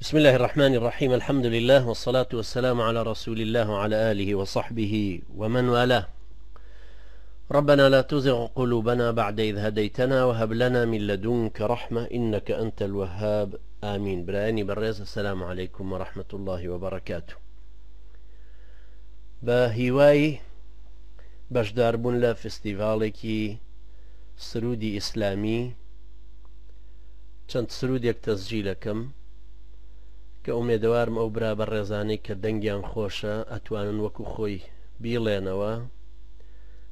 بسم الله الرحمن الرحيم الحمد لله والصلاة والسلام على رسول الله وعلى آله وصحبه ومن والاه ربنا لا تزغ قلوبنا بعد إذ هديتنا وهب لنا من لدنك رحمة إنك أنت الوهاب آمين براني بريز السلام عليكم ورحمة الله وبركاته بهواي بەشداربوون لە فستیڤالێکی سرودی ئیسلامی چەند سرودێک تەزجیلەکەم کە ئومێدەوارم ئەو برا بە ڕێزانەی کە دەنگیان خۆشە ئەتوانن وەکو خۆی بیڵێنەوە.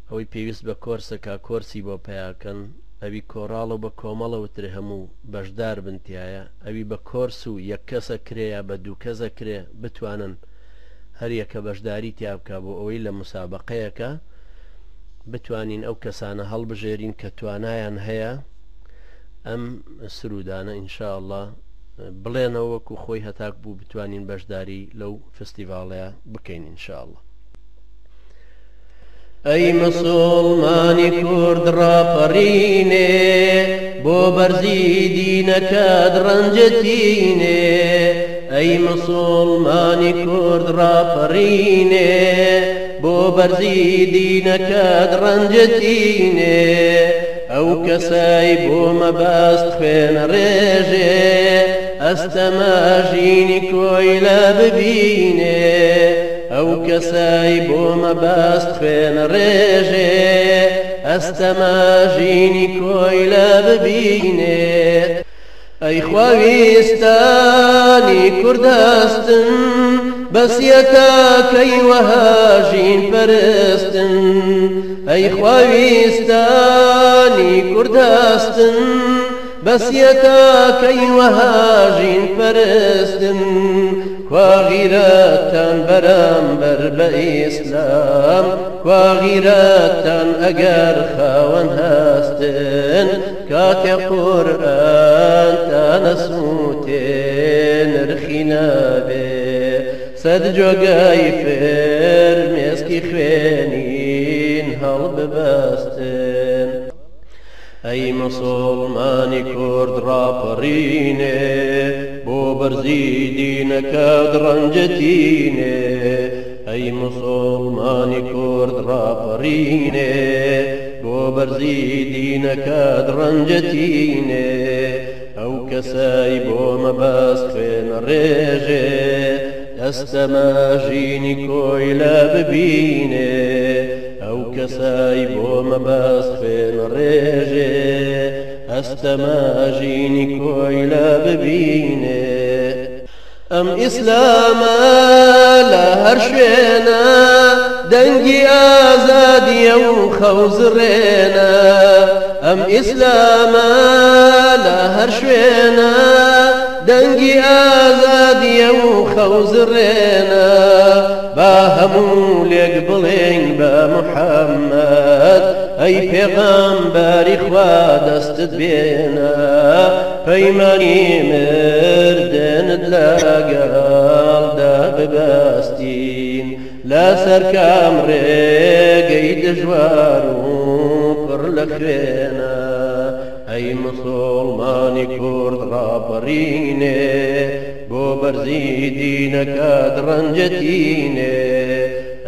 ئەوەی پێویست بە کۆرسەکە کۆرسی بۆ پیاکەن ئەوی کۆڕاڵە بە کۆمەڵەوترێ هەموو بەشدار بنتیایە ئەوی بە کۆرس و یەک کەسە کرێە بە دوو کەسە کرێ بتوانن هەریەکە بەشداری تیابکە بۆ ئەوەی لە مسابقەیەەکە بتوانین ئەو کەسانە هەڵبژێرین کە توانایان هەیە. ئەم سرودانە ئینشاءله بڵێنەوە وەکو خۆی هەتاک بوو بتوانین بەشداری لەو فستیڤالەیە بکەین ئینشاءله ئەی مسلمانی کورد ڕاپەڕینێ بۆ بەرزی دینەکەت ڕەنجەتینێ ئەی مسلمانی کورد ڕاپەڕینێ بۆ بەرزی دینەکەت ڕەنجەتینێ ئەو کەسای بۆ مەبەست خوێن ڕێژێ ئەستەماژینی کۆی لە ببینێ ئەو کەسای بۆ مەبەست خوێن ڕێژێ ئەستەماژینی کۆی لە ببینێ ئەی خواویستانی کوردەستن بەسیەتەکەی وەهاژین پەرستن ئەی خواویستانی کوردەستن بەسیەتەکەی وەهاژین پەرستن خواغیرەتان بەرامبەر بە ئیسلام خواغیرەتان ئەگەر خاوەن هەستن کاتێ قورئان تانەسووتێ نرخی نابێ سەد جۆگای فێر مێسکی خوێنین هەڵ ببەستن ئەی مسلمانی کورد ڕاپەڕینێ بۆ بەرزی دینەکە ڕەنجەتینێ ئەی مسلمانی کورد ڕاپەڕینێ بۆ بەرزی دینەکە ڕەنجەتینێ ئەو کەسای بۆ مەبەست خوێن ڕێژێ ئەستەماژینی کۆی لە ببینێ کەسای بۆ مەبەست خوێن ڕێژێ ئەستەماژینی کۆی لە ببینێ ئەم ئیسلامە لە هەر شوێنە دەنگی ئازادیە و خەوزڕێنە ئەم ئیسلامە لە هەر شوێنە دەنگی ئازادیە و خەوزڕێنە با هەموو لێک بڵێن بە محەممەد ئەی پێغەمبەری خوا دەستت بێنە پەیمانی مردنت لەگەڵدا ببەستین لە سەرکام ڕێگەی دژوار و پڕ لە خوێنە ئەی بۆ ڕەنجەتینێ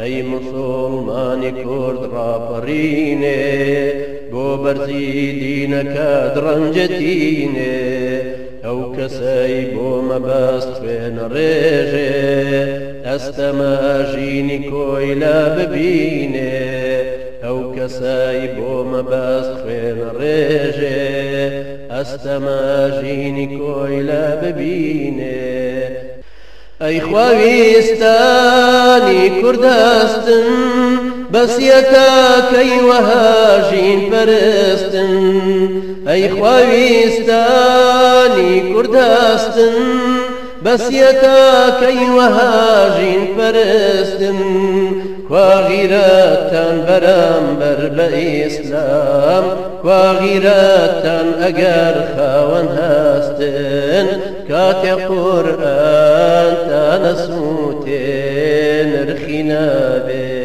ئەی مسلمانی کورد ڕاپەڕینێ بۆ بەرزی دینەکەت ڕەنجەتینێ ئەو کەسەی بۆ مەبەست خوێن ڕێژێ ئەستەماژینی کۆی لە ببینێ ئەو کەسای بۆ مەبەست خوێن ڕێژێ ئەستەماژینی کۆی لە ببینێ ئەی خواویستانی کوردەستن بەسیەتەکەی وەهاژین پەرستن ئەی خواویستانی کوردەستن بەسیەتەکەی وەهاژین پەرستن خواغیرەتان بەرامبەر بە ئیسلام خواغیرەتان ئەگەر خاوەن هەستن کاتێ قورئان تانەسووتێ نرخی نابێ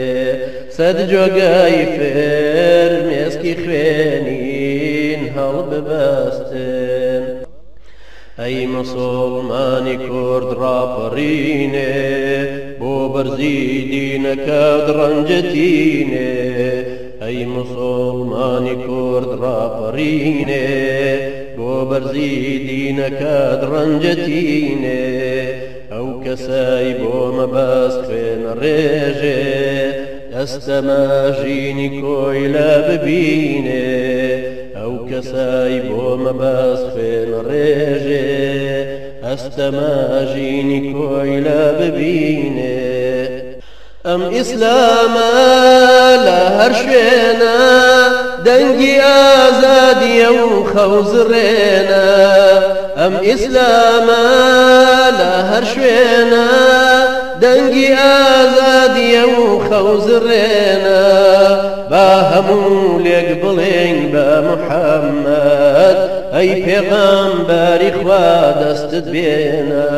سەد جۆگای فێر مێسکی خوێنین هەڵ ببەستن ئەی مسڵمانی کورد ڕاپەڕینێ بۆ بەرزی دینەکەت ڕەنجەتینێ ئەی مسڵمانی کورد ڕاپەڕینێ بۆ بەرزی دینەکەت ڕەنجەتینێ ئەو کەسای بۆ مەبەست خوێنە ڕێژێ ئەستەماژینی کۆی لە ببینێ کەسای بۆ مەبەست خوێنە ڕێژێ ئەستەماژینی کۆی لە ببینێ ئەم ئیسلامە لە هەر شوێنە دەنگی ئازادیە و خەوزڕێنە ئەم ئیسلامە لە هەر شوێنە دەنگی ئازادیە و خەوزڕێنە با هەموو لێک بڵێن بە محەممەد. ئەی پێغەمبەری خوا دەستت بێنە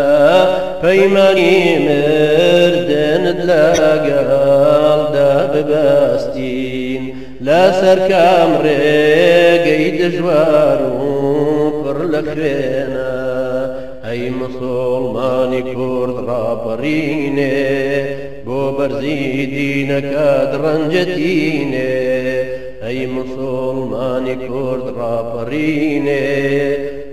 پەیمانی مردنت لەگەڵدا ببەستین لە سەرکام ڕێگەی دژوار و پڕ لە خوێنە. ئەی مسڵمانی کورد ڕاپەڕینێ بەرزی دینەکەت ڕەنجەتینێ ئەی مسڵمانی کورد ڕاپەڕینێ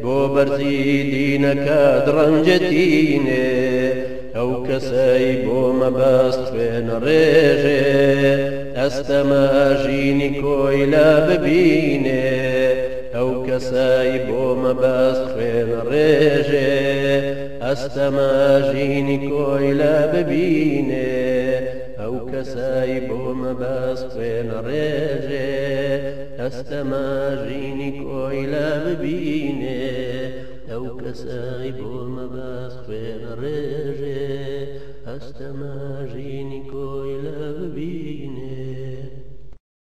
بۆ بەرزی دینەکەت ڕەنجەتینێ ئەو کەسەی بۆ مەبەست خوێنە ڕێژێ ئەستەمەژینی کۆی لە ببینێ ئەو کەسای بۆ مەبەست خوێنە ڕێژێ ئەستەماژینی کۆی لە ببینێ مەبەست خوێنە ڕێژێ ئەستەماژینی کۆی لە ببینێ ئەو کەسای بۆ مەبەست خوێنە ڕێژێ ئەستەماژینی کۆی لە ببینێ